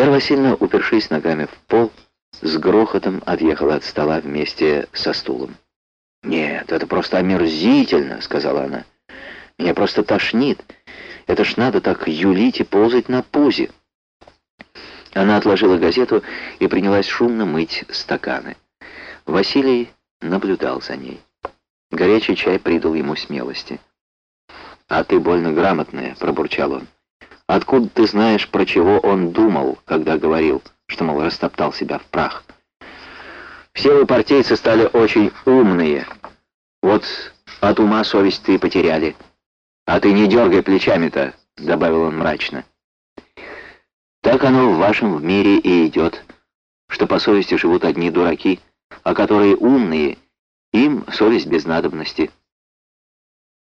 Вера Васильевна, упершись ногами в пол, с грохотом отъехала от стола вместе со стулом. «Нет, это просто омерзительно», — сказала она. «Меня просто тошнит. Это ж надо так юлить и ползать на пузе». Она отложила газету и принялась шумно мыть стаканы. Василий наблюдал за ней. Горячий чай придал ему смелости. «А ты больно грамотная», — пробурчал он. «Откуда ты знаешь, про чего он думал, когда говорил, что, мол, растоптал себя в прах?» «Все вы партийцы стали очень умные. Вот от ума совесть ты потеряли. А ты не дергай плечами-то», — добавил он мрачно. «Так оно в вашем мире и идет, что по совести живут одни дураки, а которые умные, им совесть без надобности».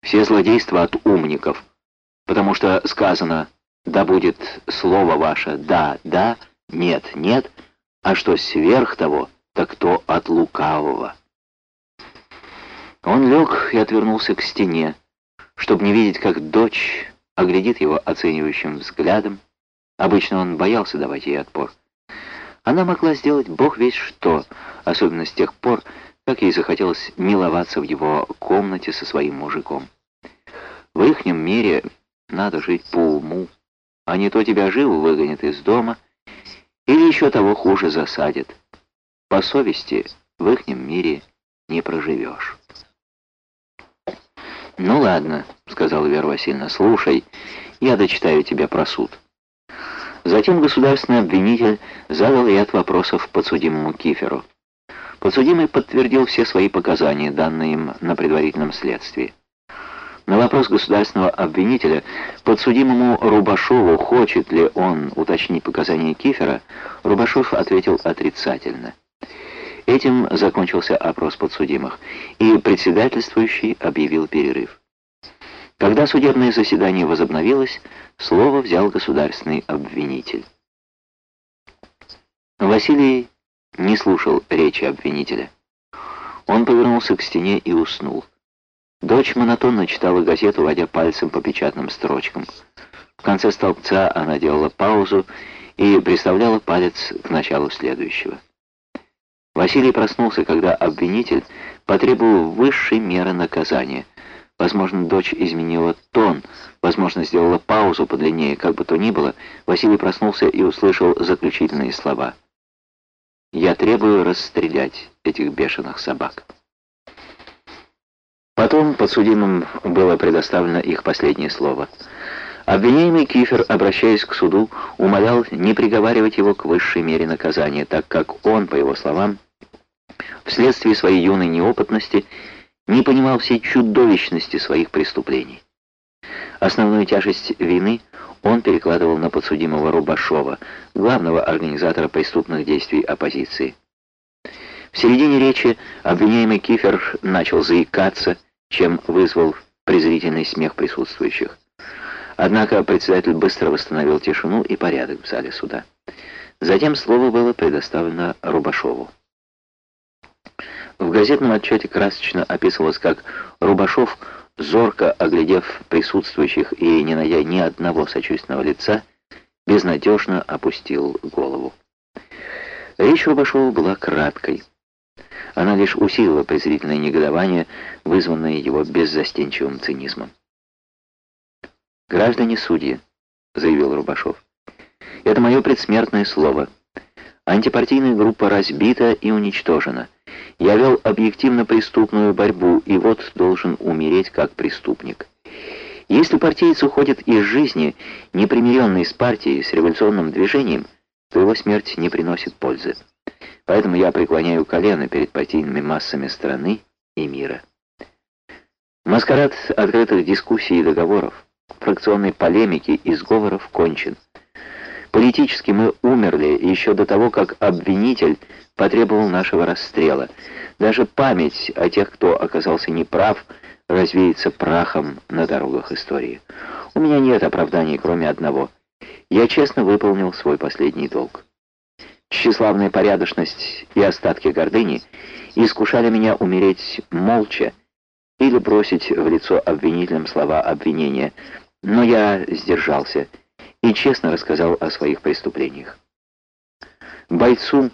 Все злодейства от умников, потому что сказано «да будет слово ваше да, да, нет, нет», а что сверх того, так то от лукавого. Он лег и отвернулся к стене, чтобы не видеть, как дочь оглядит его оценивающим взглядом. Обычно он боялся давать ей отпор. Она могла сделать бог весь что, особенно с тех пор, как ей захотелось миловаться в его комнате со своим мужиком. В ихнем мире надо жить по уму, а не то тебя живо выгонят из дома или еще того хуже засадят. По совести в ихнем мире не проживешь. «Ну ладно», — сказала Вера Васильевна, — «слушай, я дочитаю тебе про суд». Затем государственный обвинитель задал ряд вопросов подсудимому Киферу. Подсудимый подтвердил все свои показания, данные им на предварительном следствии. На вопрос государственного обвинителя, подсудимому Рубашову, хочет ли он уточнить показания Кифера, Рубашов ответил отрицательно. Этим закончился опрос подсудимых, и председательствующий объявил перерыв. Когда судебное заседание возобновилось, слово взял государственный обвинитель. Василий не слушал речи обвинителя. Он повернулся к стене и уснул. Дочь монотонно читала газету, водя пальцем по печатным строчкам. В конце столбца она делала паузу и приставляла палец к началу следующего. Василий проснулся, когда обвинитель потребовал высшей меры наказания. Возможно, дочь изменила тон, возможно, сделала паузу подлиннее, как бы то ни было, Василий проснулся и услышал заключительные слова. «Я требую расстрелять этих бешеных собак». Потом подсудимым было предоставлено их последнее слово. Обвиняемый Кифер, обращаясь к суду, умолял не приговаривать его к высшей мере наказания, так как он, по его словам, вследствие своей юной неопытности не понимал всей чудовищности своих преступлений. Основную тяжесть вины он перекладывал на подсудимого Рубашова, главного организатора преступных действий оппозиции. В середине речи обвиняемый Кифер начал заикаться, чем вызвал презрительный смех присутствующих. Однако председатель быстро восстановил тишину и порядок в зале суда. Затем слово было предоставлено Рубашову. В газетном отчете красочно описывалось, как Рубашов, зорко оглядев присутствующих и не найдя ни одного сочувственного лица, безнадежно опустил голову. Речь Рубашова была краткой. Она лишь усилила презрительное негодование, вызванное его беззастенчивым цинизмом. «Граждане судьи», — заявил Рубашов, — «это мое предсмертное слово. Антипартийная группа разбита и уничтожена. Я вел объективно преступную борьбу, и вот должен умереть как преступник. Если партиец уходит из жизни, непримиренный с партией, с революционным движением, то его смерть не приносит пользы. Поэтому я преклоняю колено перед партийными массами страны и мира. Маскарад открытых дискуссий и договоров, фракционной полемики и сговоров кончен. Политически мы умерли еще до того, как обвинитель потребовал нашего расстрела. Даже память о тех, кто оказался неправ, развеется прахом на дорогах истории. У меня нет оправданий, кроме одного. Я честно выполнил свой последний долг. Тщеславная порядочность и остатки гордыни искушали меня умереть молча или бросить в лицо обвинителям слова обвинения, но я сдержался и честно рассказал о своих преступлениях. Бойцу,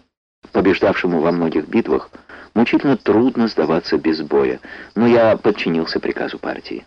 побеждавшему во многих битвах, мучительно трудно сдаваться без боя, но я подчинился приказу партии.